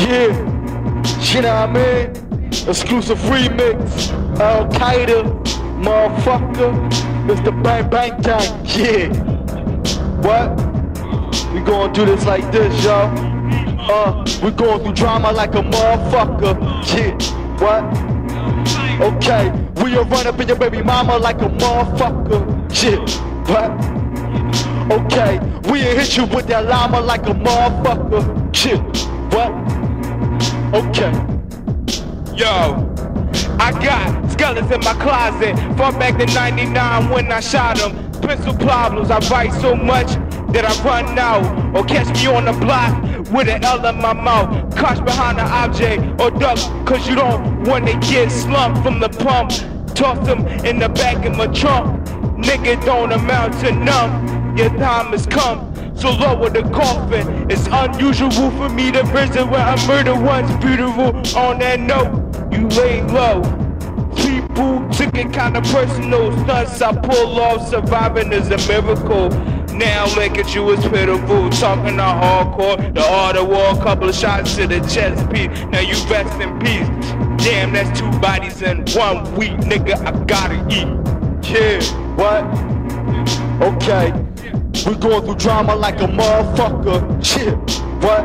Yeah, you know what I mean? Exclusive remix, Elkydda, motherfucker. It's the Bang Bang Gang, yeah. What? We gonna do this like this, yo. Uh, we going through drama like a motherfucker, yeah. What? Okay, we'll run up in your baby mama like a motherfucker, yeah. What? Okay, we'll hit you with that llama like a motherfucker, yeah. What? Okay. Yo, I got skeletons in my closet from back in 99 when I shot them. Pencil problems, I write so much that I run out. Or catch me on the block with an L in my mouth. Crouch behind an object or duck, cause you don't wanna get slumped from the pump. Toss them in the back of my trunk. Nigga don't amount to none. Your time has come. So lower the coffin. It's unusual for me to visit where I murder one's beautiful. On that note, you lay low. People took it kinda personal. Stunts I pull off, surviving is a miracle. Now look at you, it's pitiful. Talking to hardcore, the art of war, couple of shots to the chest piece. Now you rest in peace. Damn, that's two bodies in one week, nigga. I gotta eat. Yeah, what? Okay. We going through drama like a motherfucker. Shit, what?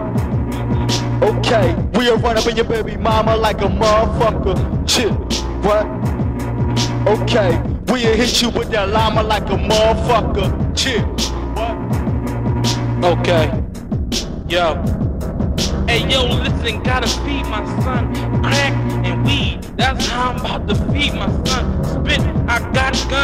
Okay. We'll run up in your baby mama like a motherfucker. Shit, what? Okay. We'll hit you with that llama like a motherfucker. Shit, what? Okay. Yo. Hey yo, listen, gotta feed my son crack and weed. That's how I'm about to feed my son. Spit,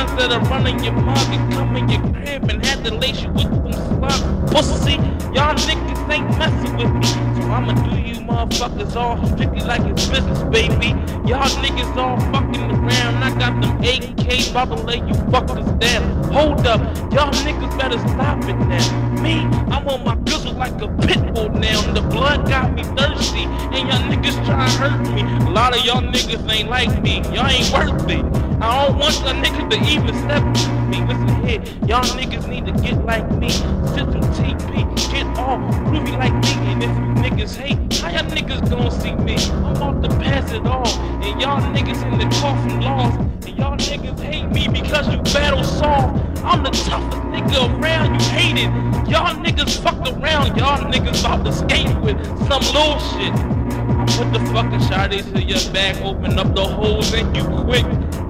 Got that are running your and come in your crib and had to lace you with some slug. Pussy, y'all niggas ain't messing with me. So I'ma do you motherfuckers all strictly like it's business, baby. Y'all niggas all fucking around. I got them AK to lay you fuckers down. Hold up, y'all niggas better stop it now. Me, I'm on my grizzle like a pit bull now. And the blood got me thirsty. And y'all niggas try to hurt me. A lot of y'all niggas ain't like me. Y'all ain't worth it. I don't want y'all niggas to even step to me. Listen here, y'all niggas need to get like me. Some TP, get all groovy like me. And if you niggas hate, how y'all niggas gonna see me? I'm about to pass it off. And y'all niggas in the coffin lost. And y'all niggas hate me because you battle soft. I'm the toughest nigga around, you hate it. Y'all niggas fuck around, y'all niggas about to skate with some little shit. Put the fucking shotties to your back, open up the holes and you quick.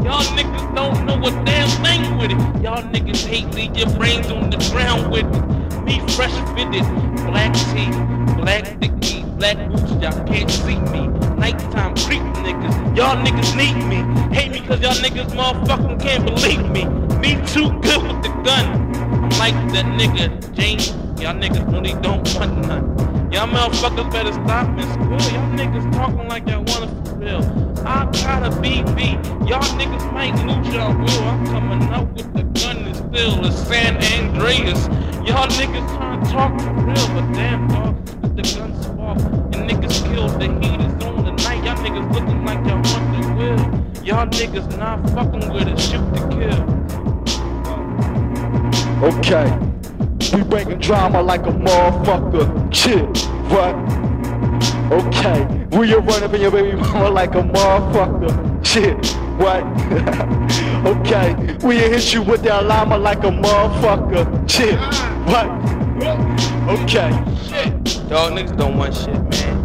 Y'all niggas don't know a damn thing with it. Y'all niggas hate, leave your brains on the ground with it. Me fresh fitted, black tee, black dicky, black boots, y'all can't see me. Nighttime creep niggas, y'all niggas need me. Hate me cause y'all niggas motherfucking can't believe me. Me too good with the gun. Like that nigga James, y'all niggas really don't want none. Y'all motherfuckers better stop in school. Y'all niggas talking like y'all it for. I got a BB. Y'all niggas might lose y'all will. I'm coming out with the gun and still it's San Andreas. Y'all niggas trying to talk for real, but damn dog, the gun spark. And niggas killed, the heat is on the night. Y'all niggas looking like y'all want the will. Y'all niggas not fucking with it, shoot to kill. Okay. We bringing drama like a motherfucker. Shit, what? Okay. We are running in your baby mama like a motherfucker. Shit, what? okay. We hit you with that llama like a motherfucker. Shit, what? Okay. Shit. Dog niggas don't want shit, man.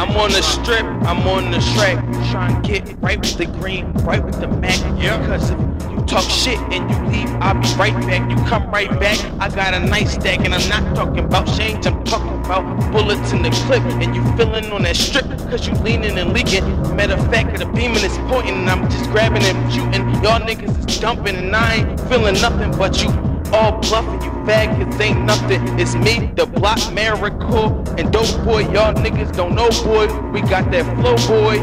I'm on the strip, I'm on the track, trying to get right with the green, right with the Mac. Yeah. Because if you talk shit and you leave, I'll be right back. You come right back, I got a nice stack, and I'm not talking about change, I'm talking about bullets in the clip. And you feeling on that strip, cause you leaning and leaking. Matter of fact, the beaming is pointing, and I'm just grabbing and shooting. Y'all niggas is dumping, and I ain't feeling nothing but you all bluffing, you faggots ain't nothing. It's me, the block miracle, and dope boy. Y'all niggas don't know, boy. We got that flow, boy.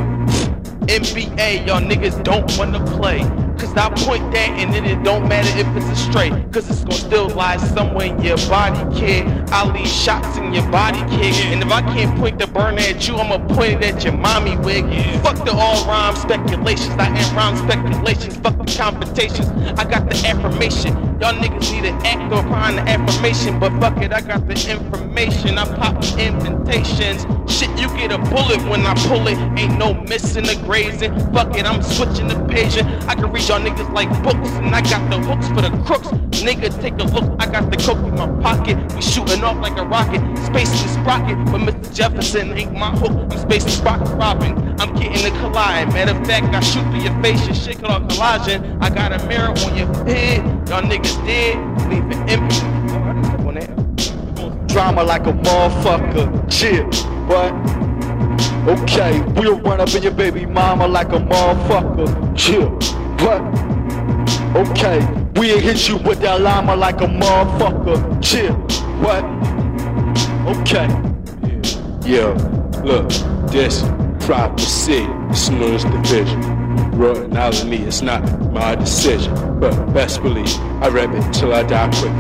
NBA, y'all niggas don't wanna play. Cause I point that and then it don't matter if it's a straight. Cause it's gonna still lie somewhere in your body, kid. I leave shots in your body, kid. And if I can't point the burner at you, I'ma point it at your mommy wig. Fuck the all rhyme speculations. I ain't rhyme speculations. Fuck the competitions. I got the affirmation. Y'all niggas need to act upon the affirmation. But fuck it, I got the information. I pop invitation. confrontations. Shit, you get a bullet when I pull it. Ain't no missing the grazing. Fuck it, I'm switching the page. I can read y'all niggas like books, and I got the hooks for the crooks. Nigga, take a look. I got the coke in my pocket. We shooting off like a rocket. Space the sprocket, but Mr. Jefferson ain't my hook. I'm spacing sprocket robbing. I'm getting the collide. Matter of fact, I shoot through your face. Your shit called collaging. I got a mirror on your head. Y'all niggas dead. Leaving empty. Drama like a motherfucker. Chill. What? Okay, we'll run up in your baby mama like a motherfucker. Chill. What? Okay, we'll hit you with that llama like a motherfucker. Chill. What? Okay. Yeah, look, this prophecy known as division. Out of me, it's not my decision. But best believe, I rap it till I die quick.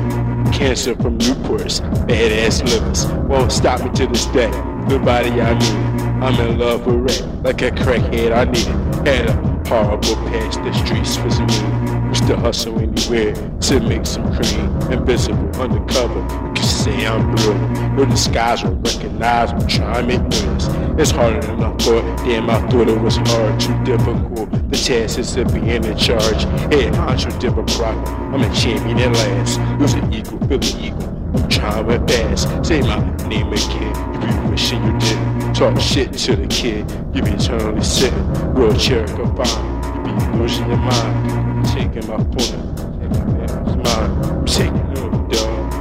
Cancer from Newports, badass livers. Won't stop me to this day. Good body, I need. I'm in love with rap, like a crackhead, I need it. Head a horrible past, the streets mean. Used to hustle anywhere to make some cream. Invisible, undercover, you can say I'm brilliant. No disguise will recognize, I'm trying to make noise. It's harder than I thought, damn, I thought it was hard, too difficult. The chances of being in charge. Hey, Andre Democrat, I'm a champion at last. Feel an eagle. I'm trying to fast. Say my name again, you be wishing you didn't. Talk shit to the kid, you be eternally sitting. Wheelchair combined, you be losing your mind taking my point. I'm taking over, dog.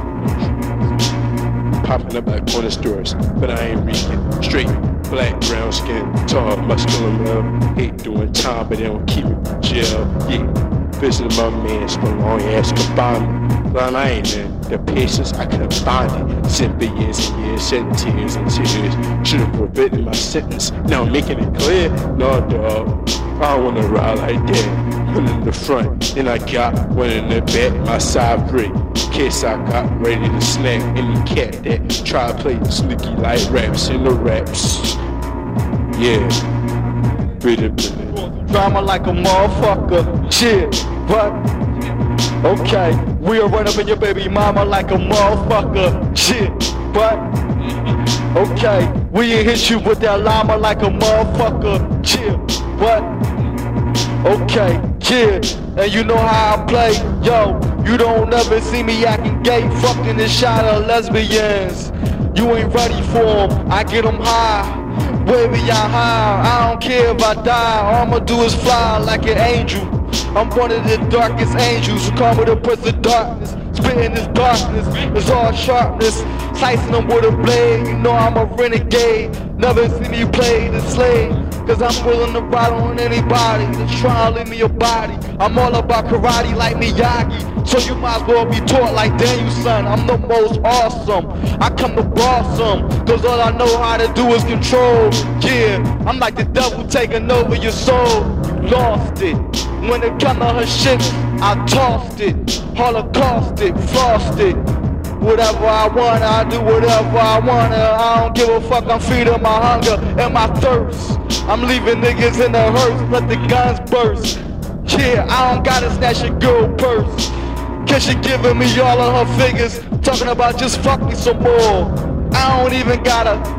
Popping up like corner stores, but I ain't reading. Straight, black, brown skin, tall, muscular male. Hate doing time, but they don't keep from jail. Yeah, visiting my man's for long ass confinement. But I ain't in the patience, I could have it. Sent years and years, shed tears and tears. Should have prevented my sentence. Now I'm making it clear. No, dog. I don't wanna ride like that. One in the front, then I got one in the back, my side brick. Case I got ready to snap any cat that try to play sneaky like raps in the raps. Yeah. Drama like a motherfucker. Shit, what? Okay, we'll run up in your baby mama like a motherfucker. Shit, what? Okay, we'll hit you with that llama like a motherfucker. Chill, what? Okay, yeah, and you know how I play. Yo, you don't ever see me acting gay, fucking the shot of lesbians. You ain't ready for them, I get them high. Wavy, I high, I don't care if I die. All I'ma do is fly like an angel. I'm one of the darkest angels who come with a prince of darkness. Spitting this darkness, it's all sharpness. Slicing them with a blade, you know I'm a renegade. Never see me play the slave. Cause I'm willing to ride on anybody that's trying to leave me a body. I'm all about karate like Miyagi. So you might as well be taught like Daniel-san. I'm the most awesome. I come to boss them. Cause all I know how to do is control. Yeah, I'm like the devil taking over your soul. Lost it. When it come to her shit, I tossed it. Holocaust it, flossed it. Whatever I want, I do whatever I want. I don't give a fuck, I'm feeding my hunger and my thirst. I'm leaving niggas in the hearse, let the guns burst. Yeah, I don't gotta snatch a girl purse. Cause she giving me all of her figures, talking about just fuck me some more. I don't even gotta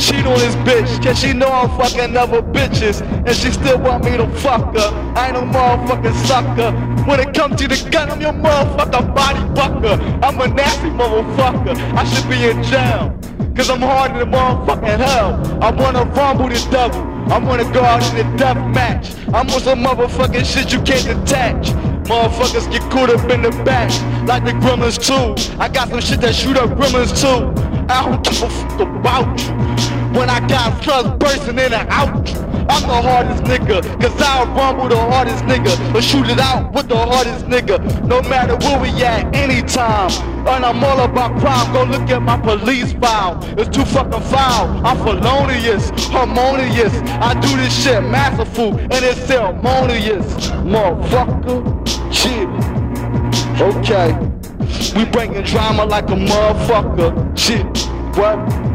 cheat on this bitch, cause she know I'm fucking other bitches, and she still want me to fuck her. I ain't no motherfucking sucker. When it comes to the gun, I'm your motherfucking body bucker. I'm a nasty motherfucker. I should be in jail. Cause I'm harder than motherfucking hell. I wanna rumble the devil. I wanna go out in a death match. I'm on some motherfucking shit you can't detach. Motherfuckers get caught up in the back like the gremlins too. I got some shit that shoot up gremlins too. I don't give a fuck about you. When I got slugs bursting in and out you. I'm the hardest nigga, cause I'll rumble the hardest nigga, or shoot it out with the hardest nigga, no matter where we at, anytime. And I'm all about crime, go look at my police file. It's too fucking foul. I'm felonious, harmonious. I do this shit masterful, and it's ceremonious. Motherfucker, shit. Okay, we bringing drama like a motherfucker. Shit, what?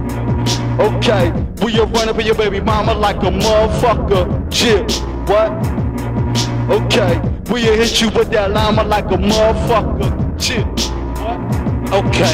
Okay, we are running for your baby mama like a motherfucker. Chill, what? Okay, we hit you with that llama like a motherfucker. Chill, what? Okay.